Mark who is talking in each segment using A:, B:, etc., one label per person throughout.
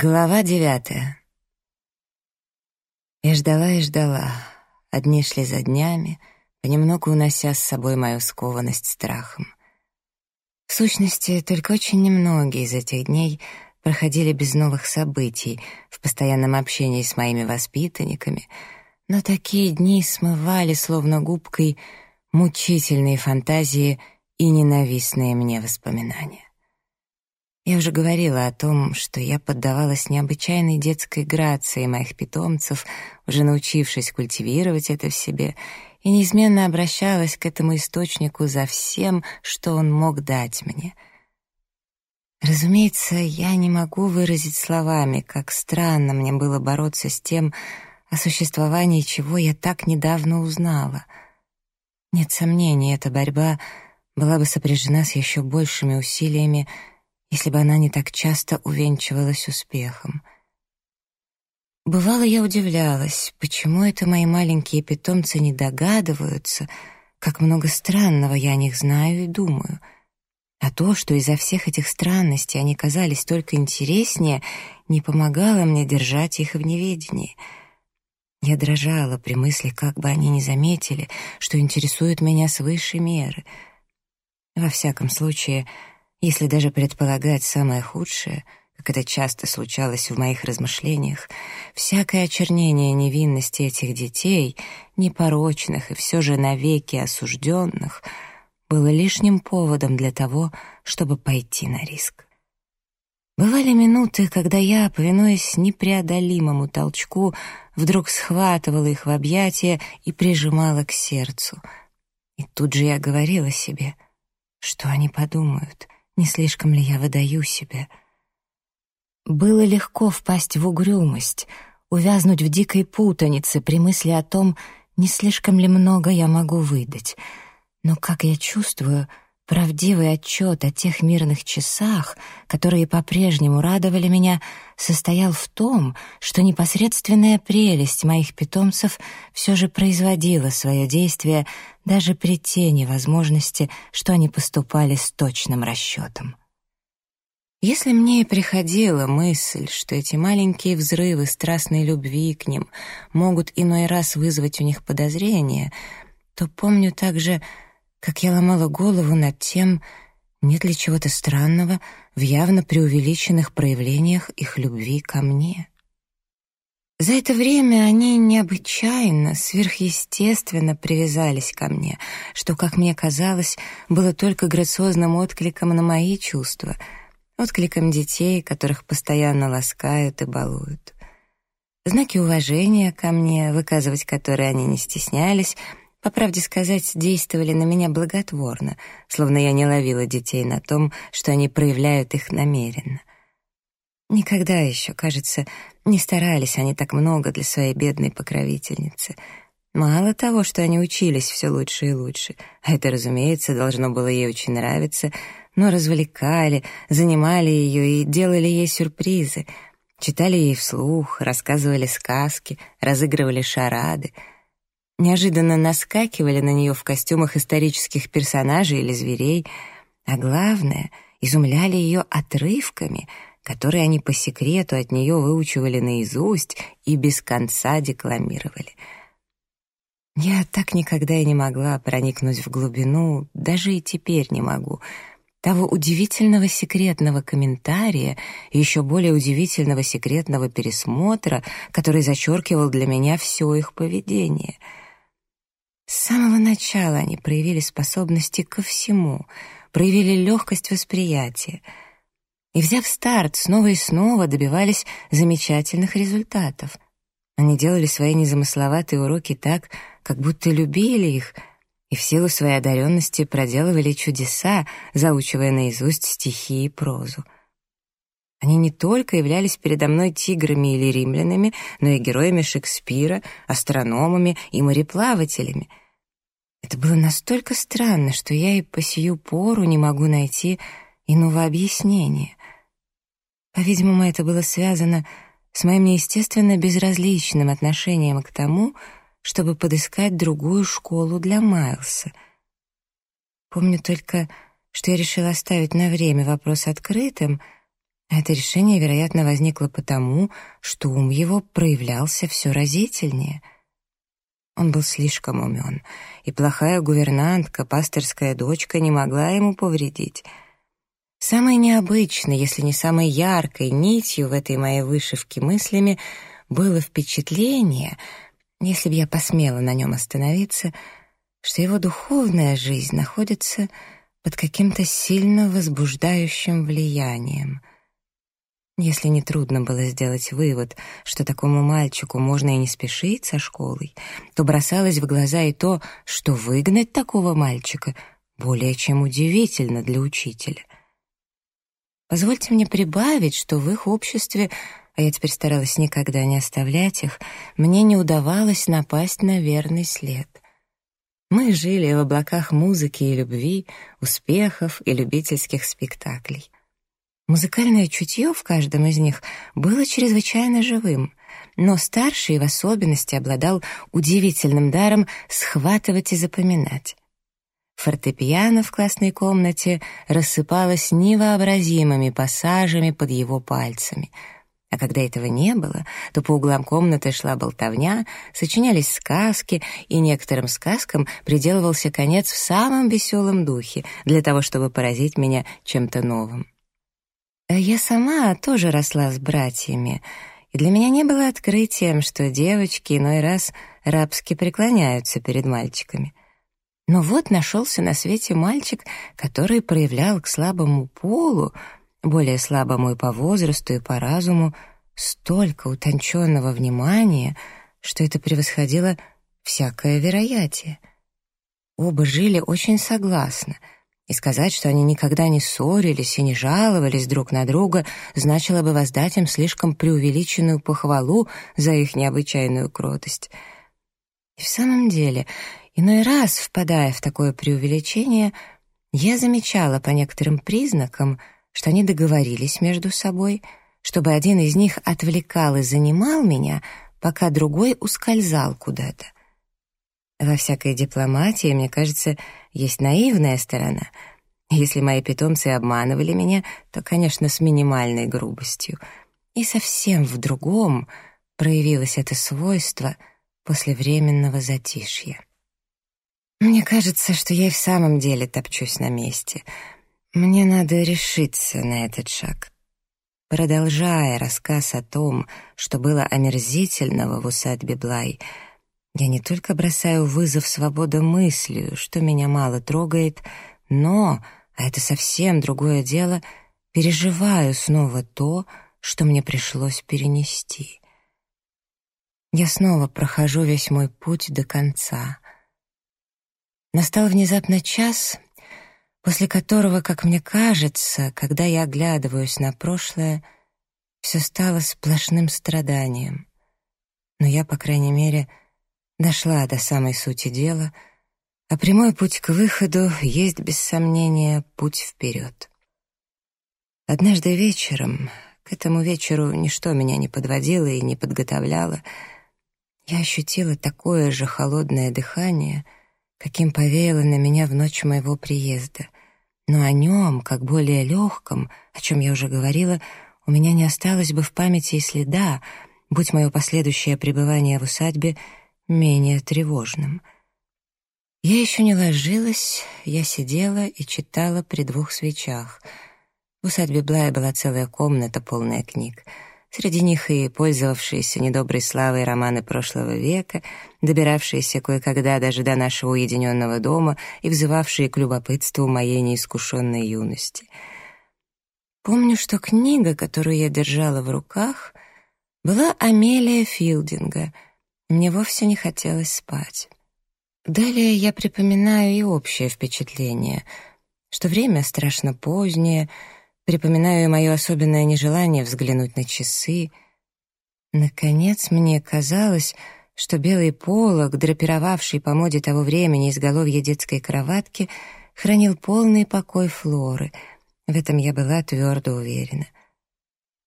A: Глава девятая. Я ждала и ждала. Одни шли за днями, понемногу унося с собой мою скованность страхом. В сущности, только очень немногие из этих дней проходили без новых событий, в постоянном общении с моими воспитанниками, но такие дни смывали, словно губкой, мучительные фантазии и ненавистные мне воспоминания. Я уже говорила о том, что я поддавалась необычайной детской грации моих питомцев, уже научившись культивировать это в себе, и неизменно обращалась к этому источнику за всем, что он мог дать мне. Разумеется, я не могу выразить словами, как странно мне было бороться с тем, о существовании чего я так недавно узнала. Нет сомнений, эта борьба была бы сопряжена с еще большими усилиями, если бы она не так часто увенчивалась успехом. Бывало, я удивлялась, почему это мои маленькие питомцы не догадываются, как много странного я о них знаю и думаю. А то, что из-за всех этих странностей они казались только интереснее, не помогало мне держать их в неведении. Я дрожала при мысли, как бы они не заметили, что интересует меня свыше меры. Во всяком случае, если даже предполагать самое худшее, как это часто случалось в моих размышлениях, всякое очернение невинности этих детей, непорочных и все же навеки осужденных, было лишним поводом для того, чтобы пойти на риск. Бывали минуты, когда я, повинуясь непреодолимому толчку, вдруг схватывала их в объятия и прижимала к сердцу. И тут же я говорила себе, что они подумают — не слишком ли я выдаю себя? Было легко впасть в угрюмость, увязнуть в дикой путанице при мысли о том, не слишком ли много я могу выдать. Но как я чувствую, Правдивый отчет о тех мирных часах, которые по-прежнему радовали меня, состоял в том, что непосредственная прелесть моих питомцев все же производила свое действие даже при тени возможности, что они поступали с точным расчетом. Если мне и приходила мысль, что эти маленькие взрывы страстной любви к ним могут иной раз вызвать у них подозрения, то помню также, как я ломала голову над тем, нет ли чего-то странного в явно преувеличенных проявлениях их любви ко мне. За это время они необычайно, сверхъестественно привязались ко мне, что, как мне казалось, было только грациозным откликом на мои чувства, откликом детей, которых постоянно ласкают и балуют. Знаки уважения ко мне, выказывать которые они не стеснялись, по правде сказать, действовали на меня благотворно, словно я не ловила детей на том, что они проявляют их намеренно. Никогда еще, кажется, не старались они так много для своей бедной покровительницы. Мало того, что они учились все лучше и лучше, а это, разумеется, должно было ей очень нравиться, но развлекали, занимали ее и делали ей сюрпризы, читали ей вслух, рассказывали сказки, разыгрывали шарады — неожиданно наскакивали на нее в костюмах исторических персонажей или зверей, а главное, изумляли ее отрывками, которые они по секрету от нее выучивали наизусть и без конца декламировали. Я так никогда и не могла проникнуть в глубину, даже и теперь не могу, того удивительного секретного комментария и еще более удивительного секретного пересмотра, который зачеркивал для меня все их поведение — с самого начала они проявили способности ко всему, проявили легкость восприятия. И, взяв старт, снова и снова добивались замечательных результатов. Они делали свои незамысловатые уроки так, как будто любили их, и в силу своей одаренности проделывали чудеса, заучивая наизусть стихи и прозу. Они не только являлись передо мной тиграми или римлянами, но и героями Шекспира, астрономами и мореплавателями. Это было настолько странно, что я и по сию пору не могу найти иного объяснения. По-видимому, это было связано с моим неестественно безразличным отношением к тому, чтобы подыскать другую школу для Майлса. Помню только, что я решила оставить на время вопрос открытым — Это решение, вероятно, возникло потому, что ум его проявлялся все разительнее. Он был слишком умен, и плохая гувернантка, пасторская дочка, не могла ему повредить. Самой необычной, если не самой яркой нитью в этой моей вышивке мыслями было впечатление, если бы я посмела на нем остановиться, что его духовная жизнь находится под каким-то сильно возбуждающим влиянием — если не трудно было сделать вывод, что такому мальчику можно и не спешить со школой, то бросалось в глаза и то, что выгнать такого мальчика более чем удивительно для учителя. Позвольте мне прибавить, что в их обществе, а я теперь старалась никогда не оставлять их, мне не удавалось напасть на верный след. Мы жили в облаках музыки и любви, успехов и любительских спектаклей. Музыкальное чутье в каждом из них было чрезвычайно живым, но старший в особенности обладал удивительным даром схватывать и запоминать. Фортепиано в классной комнате рассыпалось невообразимыми пассажами под его пальцами. А когда этого не было, то по углам комнаты шла болтовня, сочинялись сказки, и некоторым сказкам приделывался конец в самом веселом духе, для того, чтобы поразить меня чем-то новым. Я сама тоже росла с братьями, и для меня не было открытием, что девочки иной раз рабски преклоняются перед мальчиками. Но вот нашелся на свете мальчик, который проявлял к слабому полу, более слабому и по возрасту, и по разуму, столько утонченного внимания, что это превосходило всякое вероятие. Оба жили очень согласно — и сказать, что они никогда не ссорились и не жаловались друг на друга, значило бы воздать им слишком преувеличенную похвалу за их необычайную кротость. И в самом деле, иной раз, впадая в такое преувеличение, я замечала по некоторым признакам, что они договорились между собой, чтобы один из них отвлекал и занимал меня, пока другой ускользал куда-то. Во всякой дипломатии, мне кажется, есть наивная сторона. Если мои питомцы обманывали меня, то, конечно, с минимальной грубостью. И совсем в другом проявилось это свойство после временного затишья. Мне кажется, что я и в самом деле топчусь на месте. Мне надо решиться на этот шаг. Продолжая рассказ о том, что было омерзительного в усадьбе Блай — я не только бросаю вызов свободомыслию, что меня мало трогает, но, а это совсем другое дело, переживаю снова то, что мне пришлось перенести. Я снова прохожу весь мой путь до конца. Настал внезапно час, после которого, как мне кажется, когда я оглядываюсь на прошлое, все стало сплошным страданием. Но я, по крайней мере, дошла до самой сути дела, а прямой путь к выходу есть, без сомнения, путь вперед. Однажды вечером, к этому вечеру ничто меня не подводило и не подготовляло, я ощутила такое же холодное дыхание, каким повеяло на меня в ночь моего приезда. Но о нем, как более легком, о чем я уже говорила, у меня не осталось бы в памяти и следа, будь мое последующее пребывание в усадьбе — менее тревожным. Я еще не ложилась, я сидела и читала при двух свечах. В усадьбе Блая была целая комната, полная книг. Среди них и пользовавшиеся недоброй славой романы прошлого века, добиравшиеся кое-когда даже до нашего уединенного дома и взывавшие к любопытству моей неискушенной юности. Помню, что книга, которую я держала в руках, была Амелия Филдинга — мне вовсе не хотелось спать. Далее я припоминаю и общее впечатление, что время страшно позднее, припоминаю и мое особенное нежелание взглянуть на часы. Наконец, мне казалось, что белый полог, драпировавший по моде того времени изголовье детской кроватки, хранил полный покой Флоры. В этом я была твердо уверена.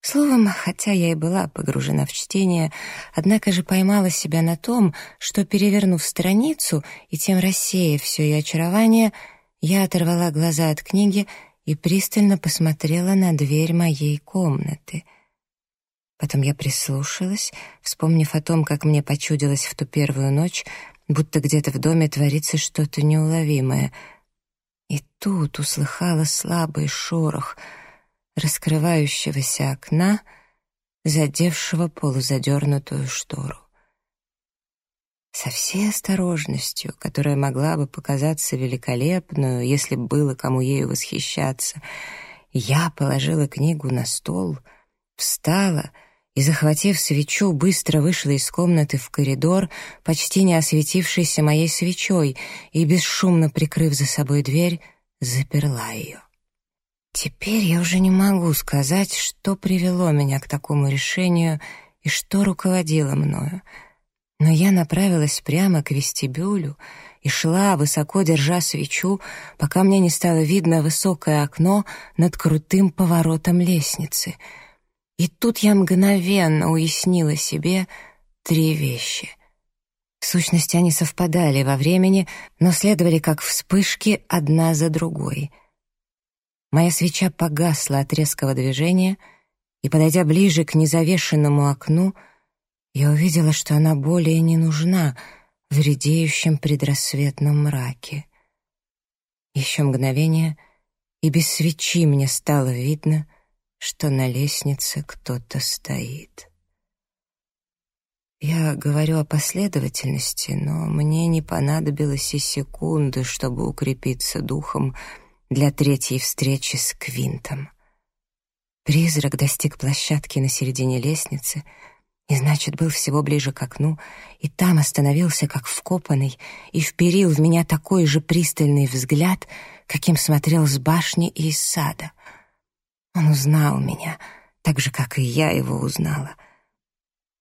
A: Словом, хотя я и была погружена в чтение, однако же поймала себя на том, что, перевернув страницу и тем рассеяв все ее очарование, я оторвала глаза от книги и пристально посмотрела на дверь моей комнаты. Потом я прислушалась, вспомнив о том, как мне почудилось в ту первую ночь, будто где-то в доме творится что-то неуловимое. И тут услыхала слабый шорох раскрывающегося окна, задевшего полузадернутую штору. Со всей осторожностью, которая могла бы показаться великолепную, если было кому ею восхищаться, я положила книгу на стол, встала и, захватив свечу, быстро вышла из комнаты в коридор, почти не осветившийся моей свечой, и, бесшумно прикрыв за собой дверь, заперла ее. Теперь я уже не могу сказать, что привело меня к такому решению и что руководило мною — но я направилась прямо к вестибюлю и шла, высоко держа свечу, пока мне не стало видно высокое окно над крутым поворотом лестницы. И тут я мгновенно уяснила себе три вещи. В сущности, они совпадали во времени, но следовали как вспышки одна за другой. Моя свеча погасла от резкого движения, и, подойдя ближе к незавешенному окну, я увидела, что она более не нужна в редеющем предрассветном мраке. Еще мгновение, и без свечи мне стало видно, что на лестнице кто-то стоит. Я говорю о последовательности, но мне не понадобилось и секунды, чтобы укрепиться духом для третьей встречи с Квинтом. Призрак достиг площадки на середине лестницы — и значит, был всего ближе к окну, и там остановился, как вкопанный, и вперил в меня такой же пристальный взгляд, каким смотрел с башни и из сада. Он узнал меня, так же, как и я его узнала.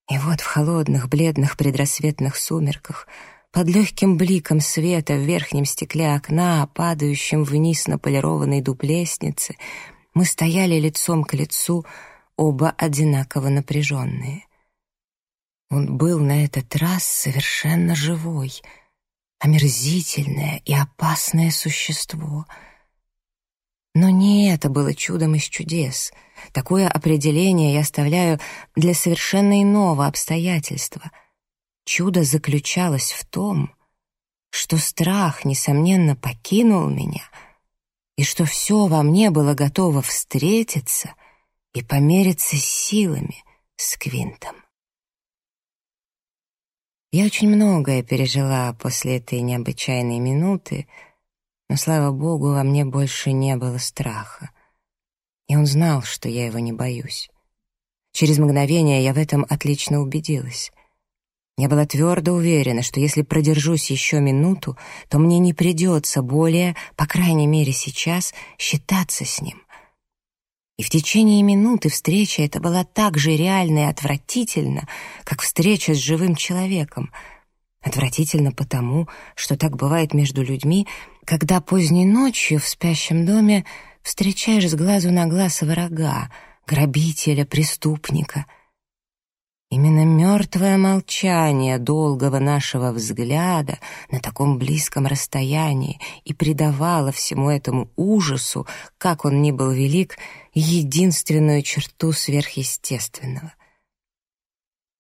A: И вот в холодных, бледных предрассветных сумерках, под легким бликом света в верхнем стекле окна, падающем вниз на полированной дуб лестницы, мы стояли лицом к лицу, оба одинаково напряженные — он был на этот раз совершенно живой, омерзительное и опасное существо. Но не это было чудом из чудес. Такое определение я оставляю для совершенно иного обстоятельства. Чудо заключалось в том, что страх, несомненно, покинул меня, и что все во мне было готово встретиться и помериться силами с Квинтом. Я очень многое пережила после этой необычайной минуты, но, слава богу, во мне больше не было страха. И он знал, что я его не боюсь. Через мгновение я в этом отлично убедилась. Я была твердо уверена, что если продержусь еще минуту, то мне не придется более, по крайней мере сейчас, считаться с ним. И в течение минуты встреча эта была так же реальна и отвратительна, как встреча с живым человеком. Отвратительно потому, что так бывает между людьми, когда поздней ночью в спящем доме встречаешь с глазу на глаз врага, грабителя, преступника — Именно мертвое молчание долгого нашего взгляда на таком близком расстоянии и придавало всему этому ужасу, как он ни был велик, единственную черту сверхъестественного.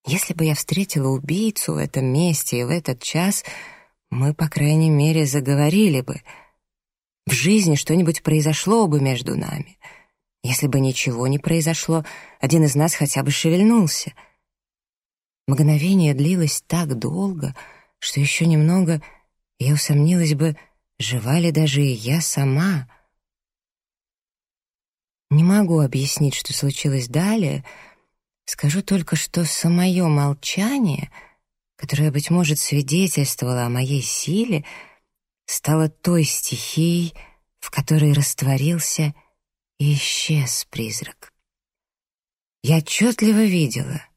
A: Если бы я встретила убийцу в этом месте и в этот час, мы, по крайней мере, заговорили бы. В жизни что-нибудь произошло бы между нами. Если бы ничего не произошло, один из нас хотя бы шевельнулся — Мгновение длилось так долго, что еще немного я усомнилась бы, жива ли даже и я сама. Не могу объяснить, что случилось далее, скажу только, что самое молчание, которое, быть может, свидетельствовало о моей силе, стало той стихией, в которой растворился и исчез призрак. Я отчетливо видела —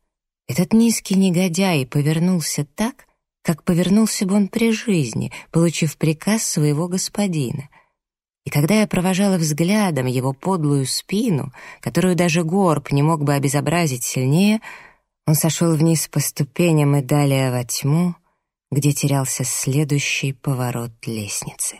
A: этот низкий негодяй повернулся так, как повернулся бы он при жизни, получив приказ своего господина. И когда я провожала взглядом его подлую спину, которую даже горб не мог бы обезобразить сильнее, он сошел вниз по ступеням и далее во тьму, где терялся следующий поворот лестницы.